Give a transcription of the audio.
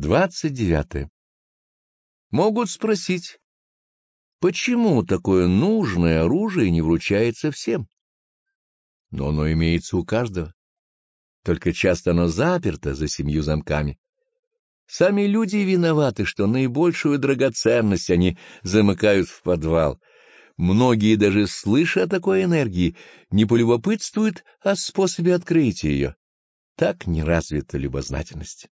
Двадцать девятое. Могут спросить, почему такое нужное оружие не вручается всем? Но оно имеется у каждого. Только часто оно заперто за семью замками. Сами люди виноваты, что наибольшую драгоценность они замыкают в подвал. Многие, даже слыша о такой энергии, не полюбопытствуют о способе открытия ее. Так не развита любознательность.